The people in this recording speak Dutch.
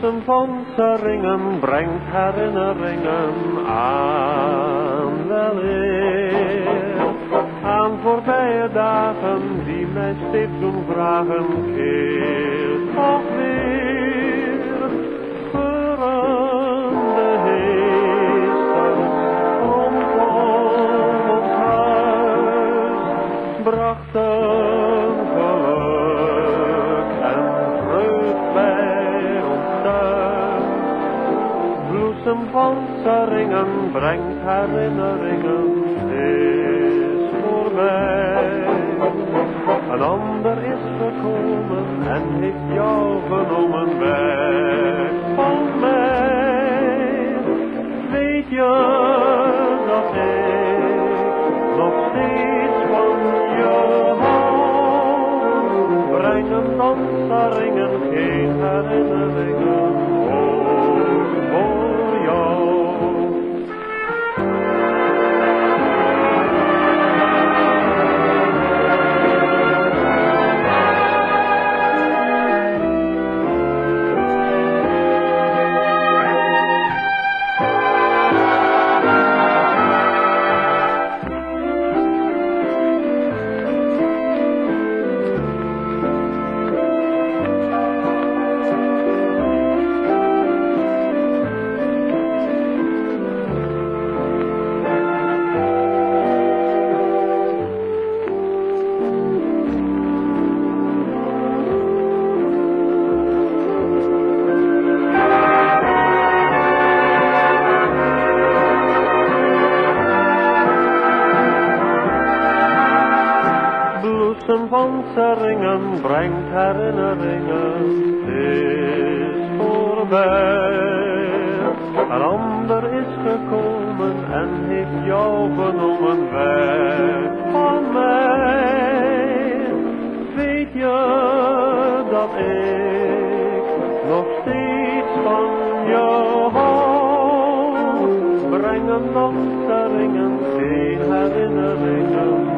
van ringen brengt herinneringen aan wel eer. Aan voorbije dagen die mij steeds doen vragen, keer toch weer. Verande heesten rondom ons huis, brachten Bloesem van brengt herinneringen, is voorbij. Een ander is gekomen en heeft jou genomen weg van mij. Weet je dat ik nog steeds van je hou? Brengen danseringen geen herinneringen Bloesem van brengt herinneringen, is voorbij. Een ander is gekomen en heeft jou genomen weg van mij. Weet je dat ik nog steeds van jou hou? Brengen danseringen geen herinneringen